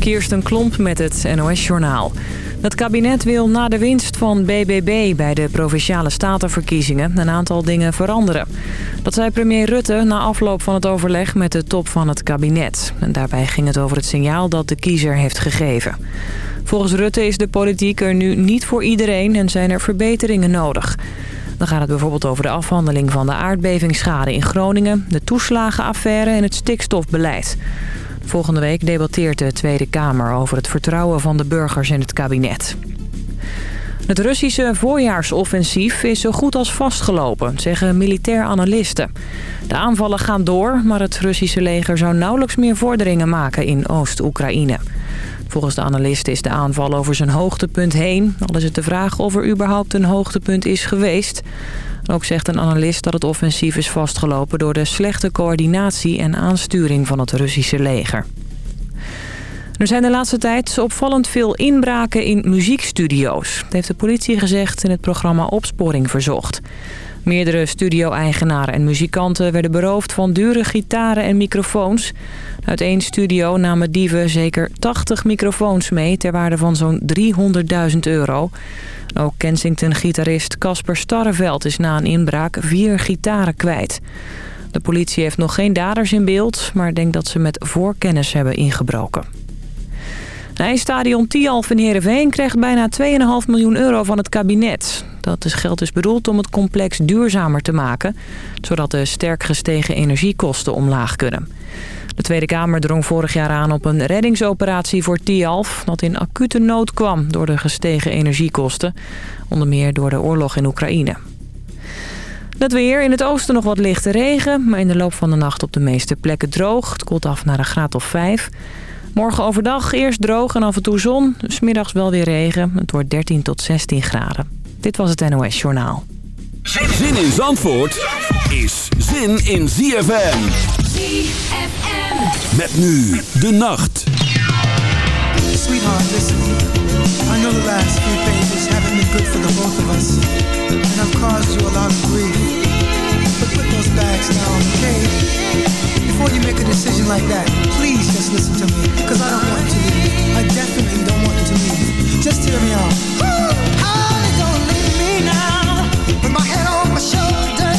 Kirsten Klomp met het NOS-journaal. Het kabinet wil na de winst van BBB bij de Provinciale Statenverkiezingen een aantal dingen veranderen. Dat zei premier Rutte na afloop van het overleg met de top van het kabinet. En daarbij ging het over het signaal dat de kiezer heeft gegeven. Volgens Rutte is de politiek er nu niet voor iedereen en zijn er verbeteringen nodig. Dan gaat het bijvoorbeeld over de afhandeling van de aardbevingsschade in Groningen... de toeslagenaffaire en het stikstofbeleid. Volgende week debatteert de Tweede Kamer over het vertrouwen van de burgers in het kabinet. Het Russische voorjaarsoffensief is zo goed als vastgelopen, zeggen militair analisten. De aanvallen gaan door, maar het Russische leger zou nauwelijks meer vorderingen maken in Oost-Oekraïne. Volgens de analisten is de aanval over zijn hoogtepunt heen. Al is het de vraag of er überhaupt een hoogtepunt is geweest. Ook zegt een analist dat het offensief is vastgelopen... door de slechte coördinatie en aansturing van het Russische leger. Er zijn de laatste tijd opvallend veel inbraken in muziekstudio's. Dat heeft de politie gezegd in het programma Opsporing Verzocht. Meerdere studio-eigenaren en muzikanten werden beroofd van dure gitaren en microfoons. Uit één studio namen dieven zeker 80 microfoons mee ter waarde van zo'n 300.000 euro. Ook Kensington-gitarist Casper Starreveld is na een inbraak vier gitaren kwijt. De politie heeft nog geen daders in beeld, maar denkt dat ze met voorkennis hebben ingebroken. Het ijsstadion Tialf in Heerenveen krijgt bijna 2,5 miljoen euro van het kabinet. Dat geld is bedoeld om het complex duurzamer te maken... zodat de sterk gestegen energiekosten omlaag kunnen. De Tweede Kamer drong vorig jaar aan op een reddingsoperatie voor Tialf... dat in acute nood kwam door de gestegen energiekosten. Onder meer door de oorlog in Oekraïne. Het weer. In het oosten nog wat lichte regen... maar in de loop van de nacht op de meeste plekken droog. Het koelt af naar een graad of 5. Morgen overdag eerst droog en af en toe zon. Smiddags wel weer regen. Het wordt 13 tot 16 graden. Dit was het NOS Journaal. Zin in Zandvoort is zin in ZFM. ZFM. Met nu de nacht. Sweetheart, listen. I know the last few pages haven't been good for the both of us. And I've caused you a lot of grief. But put those bags down, okay? Before you make a decision like that, please just listen to me. Cause I don't want to leave. I definitely don't want to leave. Just hear me out. Honey, don't leave me now. With my head on my shoulder.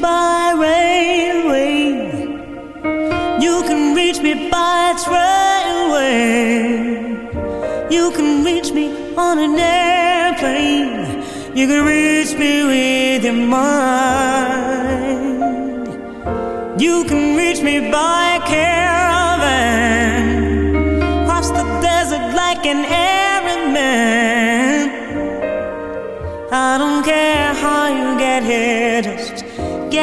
by railway. You can reach me by trailway. You can reach me on an airplane. You can reach me with your mind. You can reach me by caravan. Cross the desert like an errand man. I don't care how you get here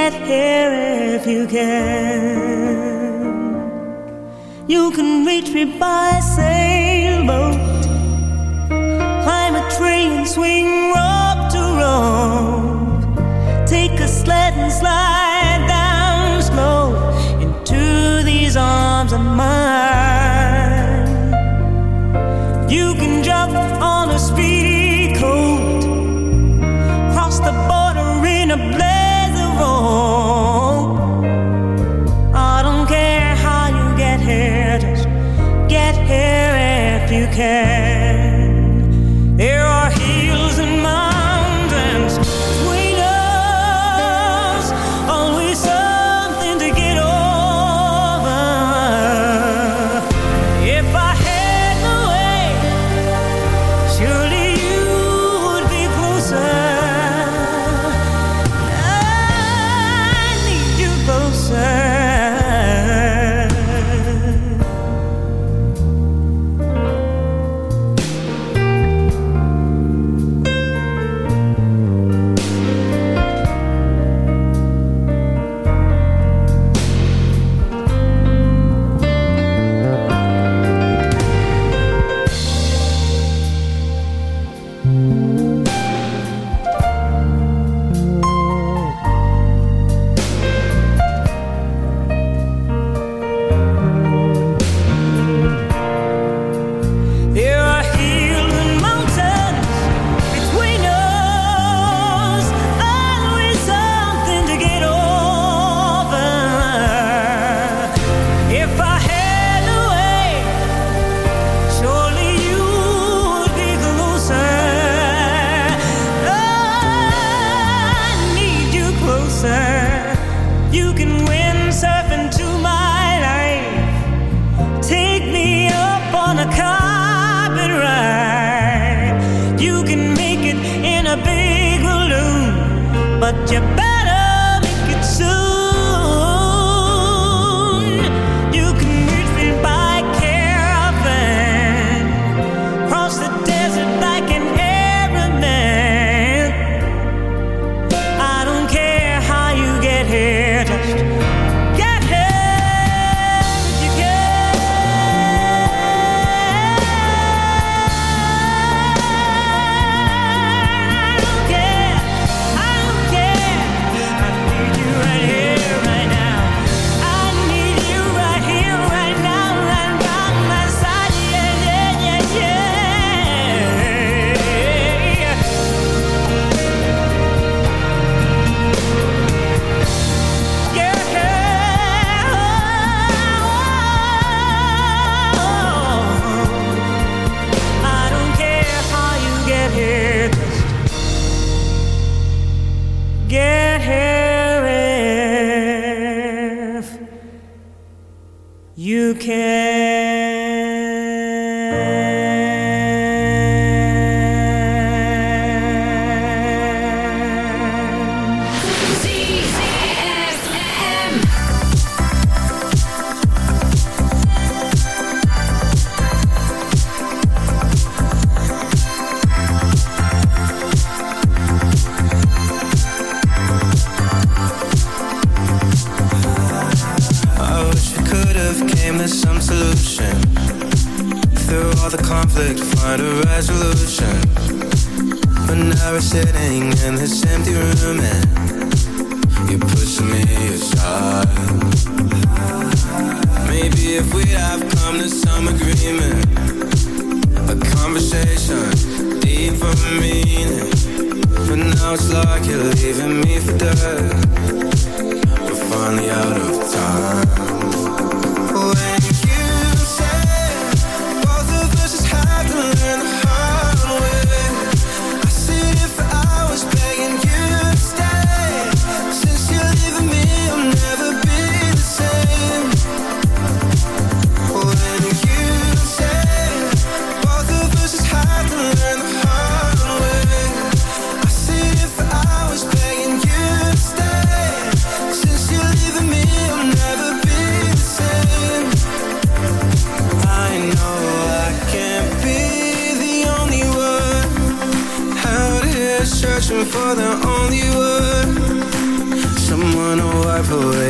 get here if you can. You can reach me by sailboat, climb a train, and swing rope to rope, take a sled and slide.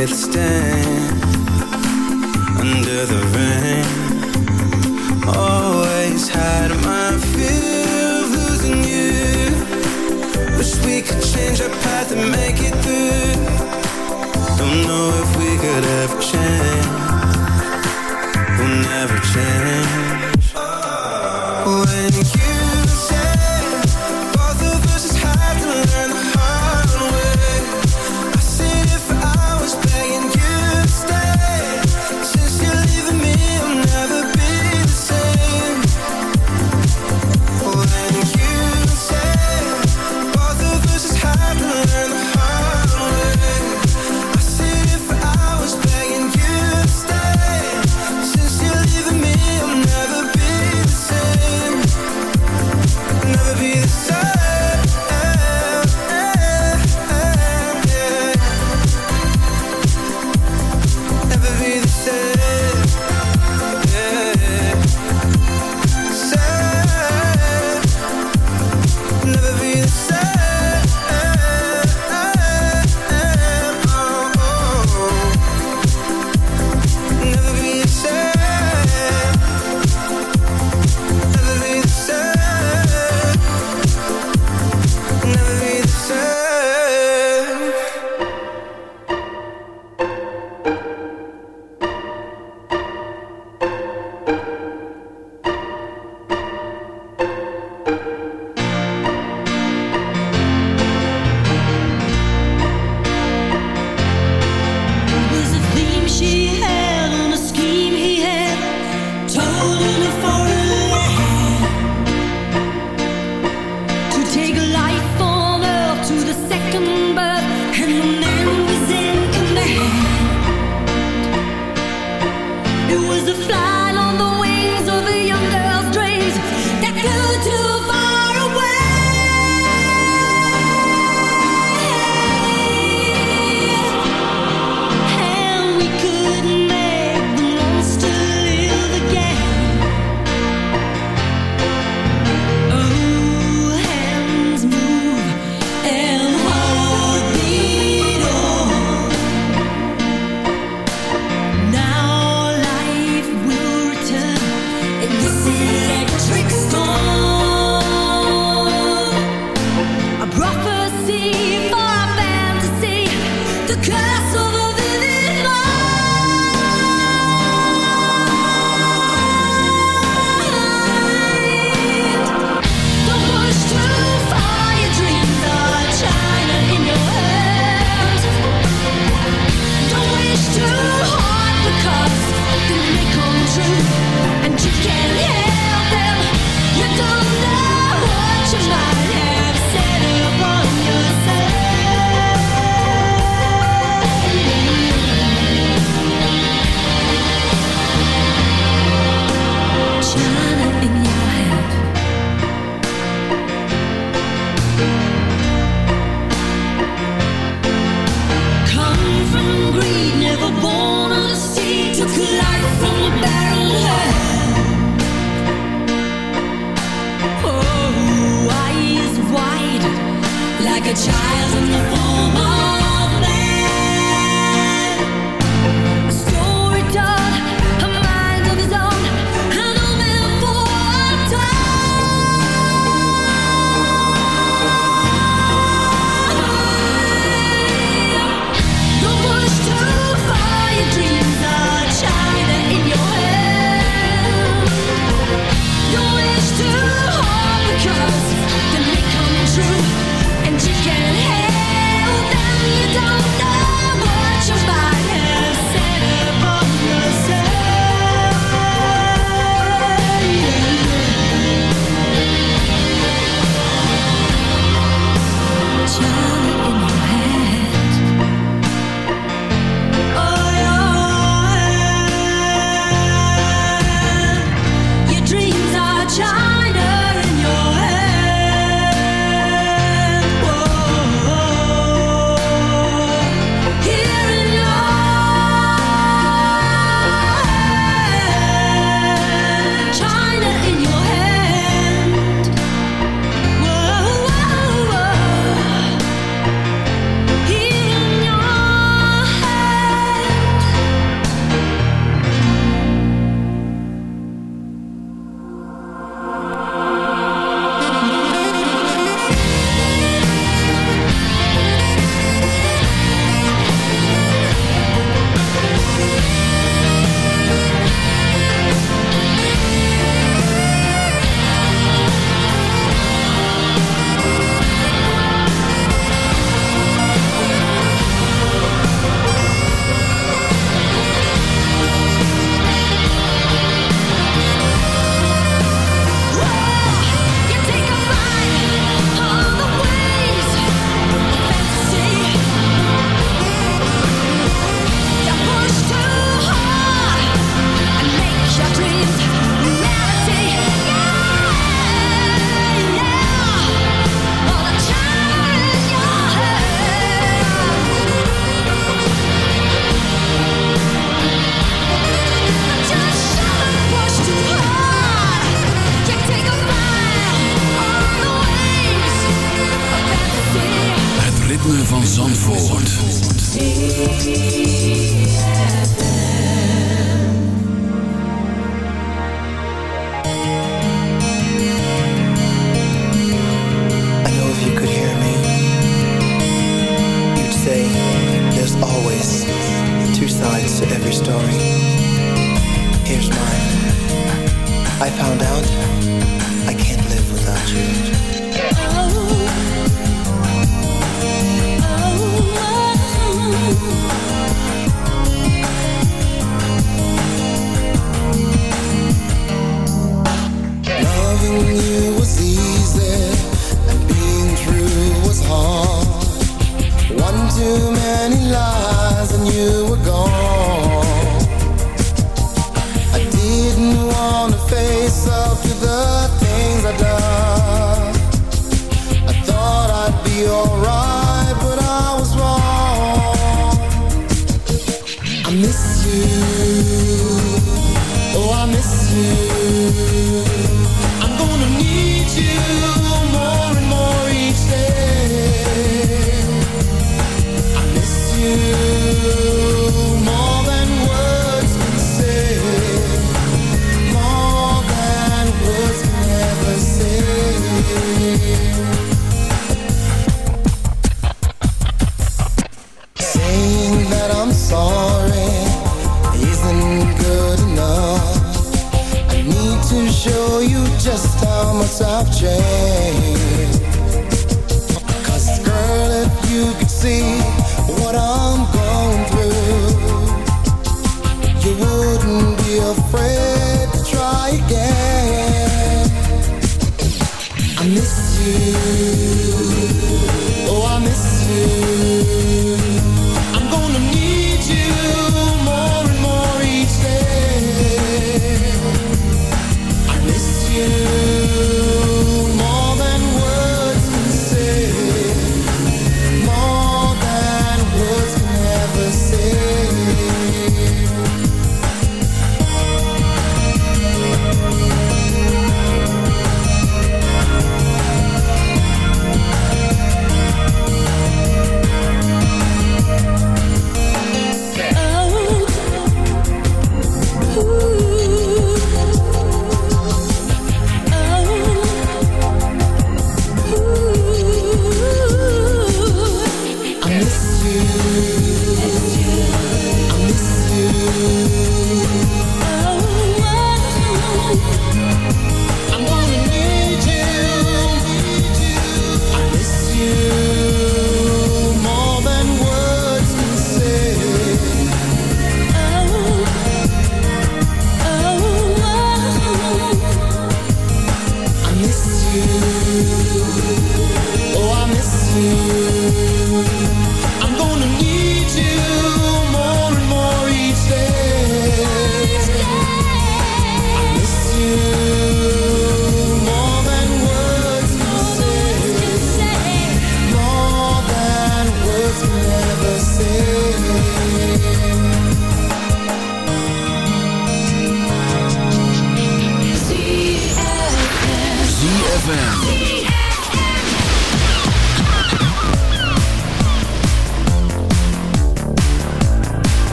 it stand under the rain. Always had my fear of losing you. Wish we could change our path and make it through. Don't know if we could ever change. We'll never change.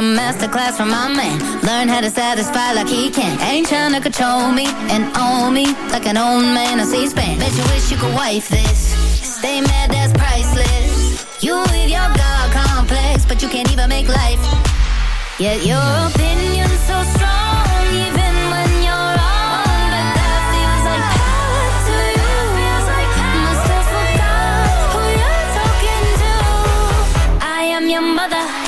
masterclass from my man. Learn how to satisfy like he can. Ain't trying to control me and own me like an old man I C-SPAN. Bet you wish you could wife this. Stay mad, that's priceless. You with your God complex, but you can't even make life. Yet your opinion's so strong, even when you're wrong. But that feels like power to you. Must have who you're talking to. I am your mother.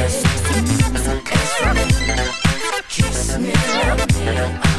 Dance with me.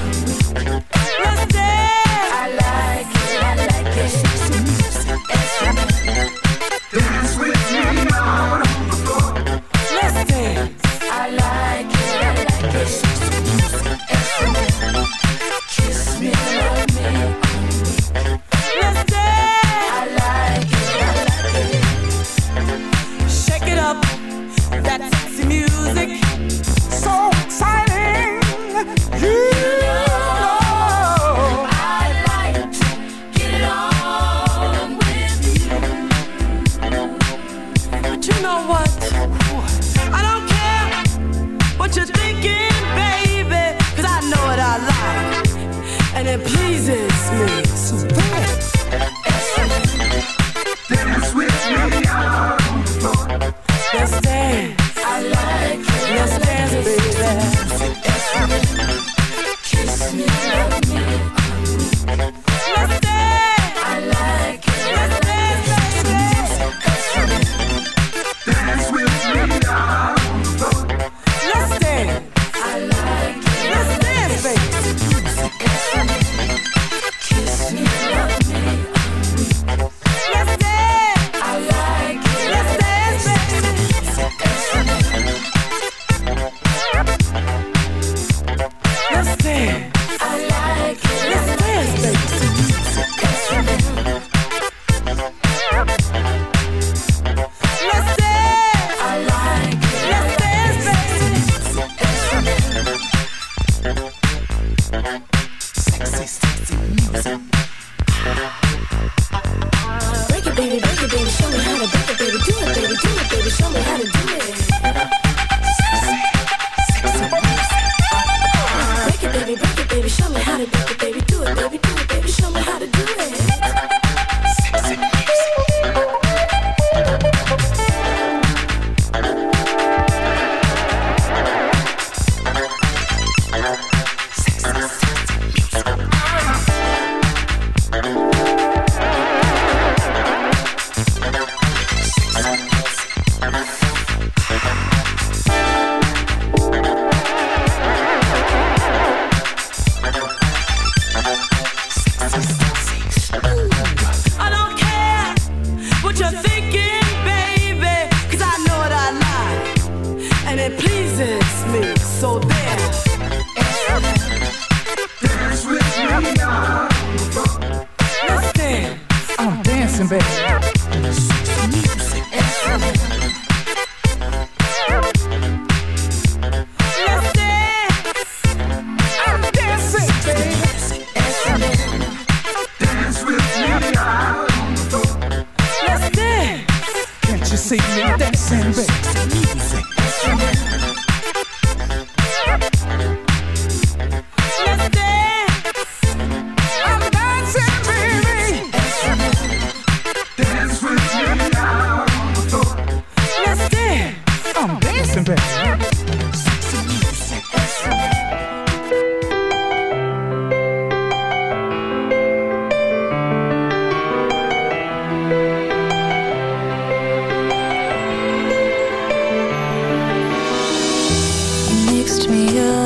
me up.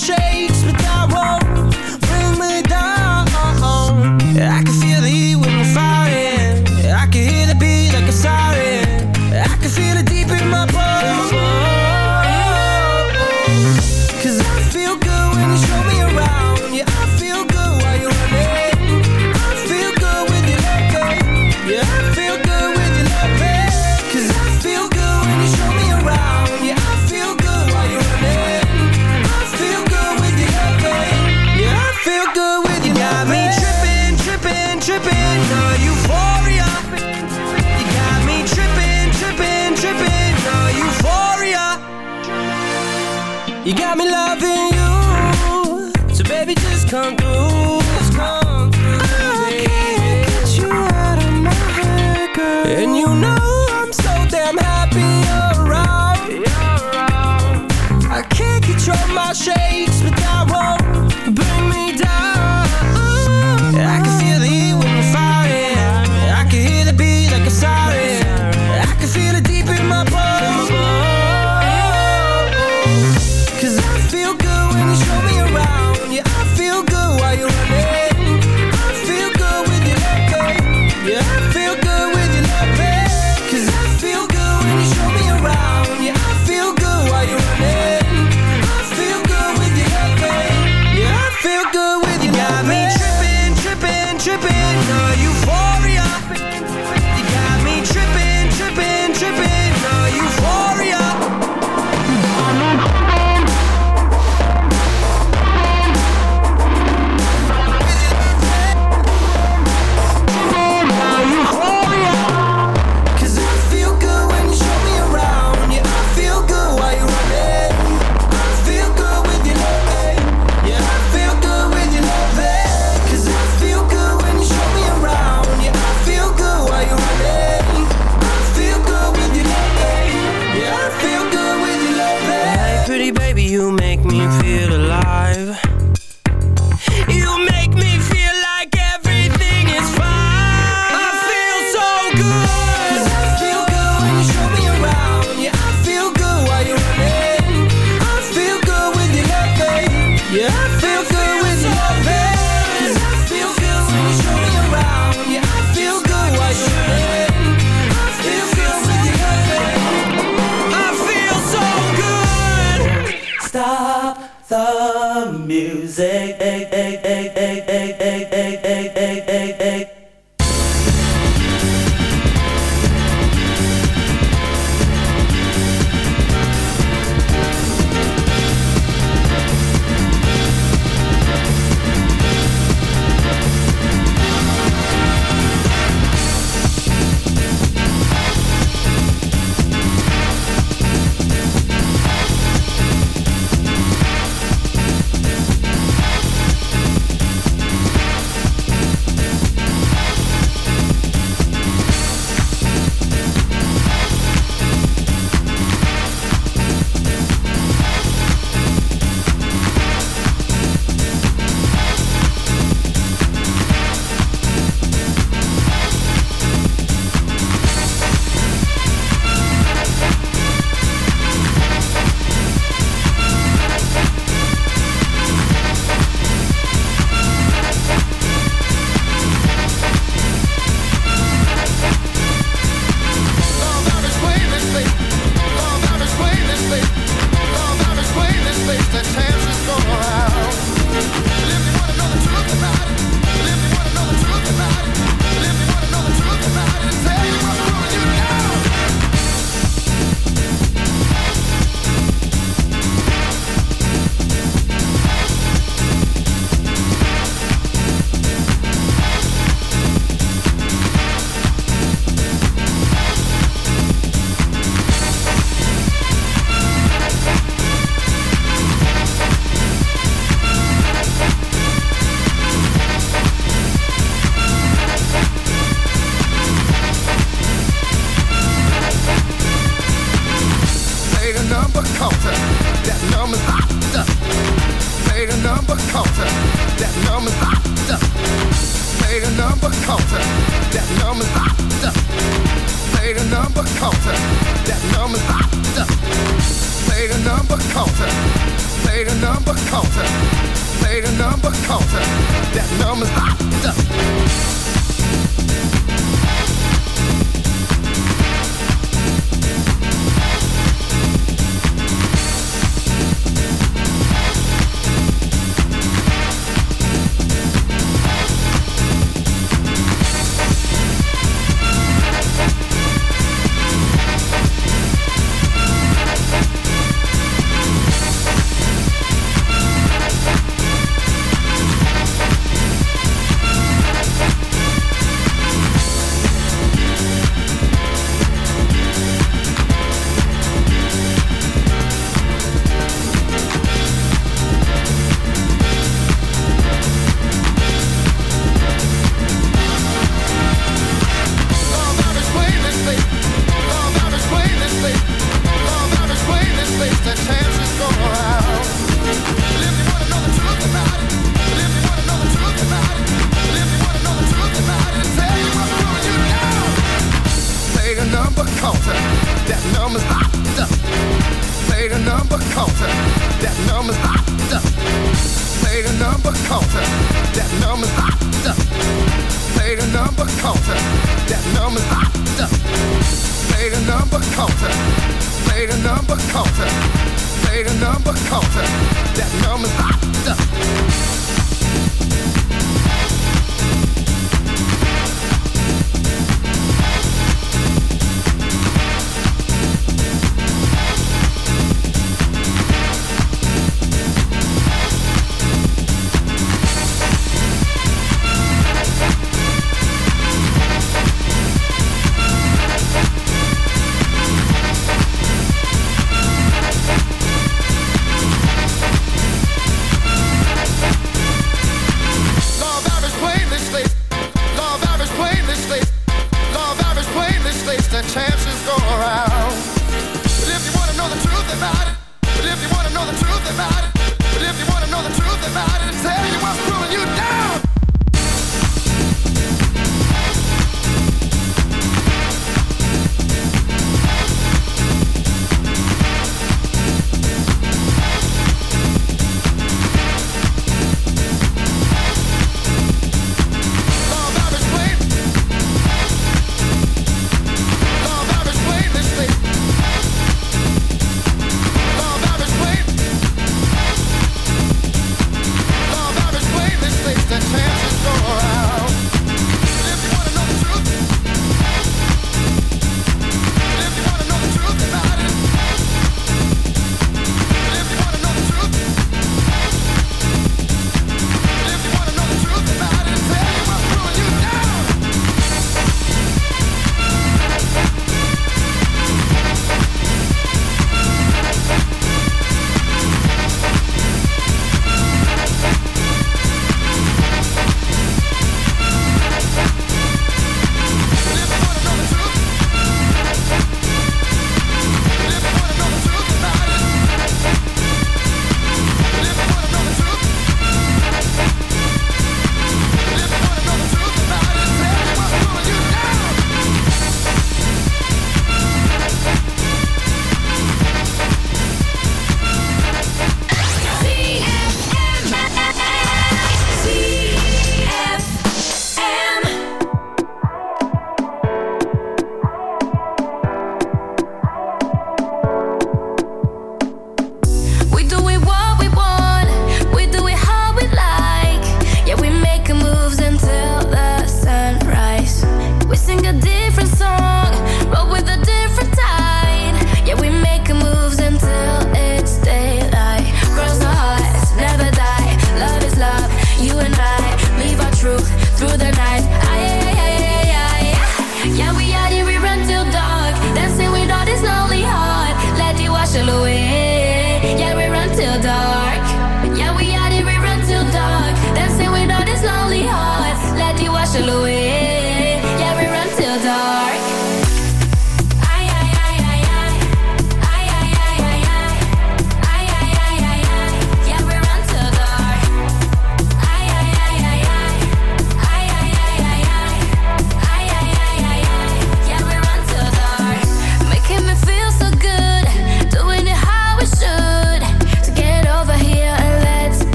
shade.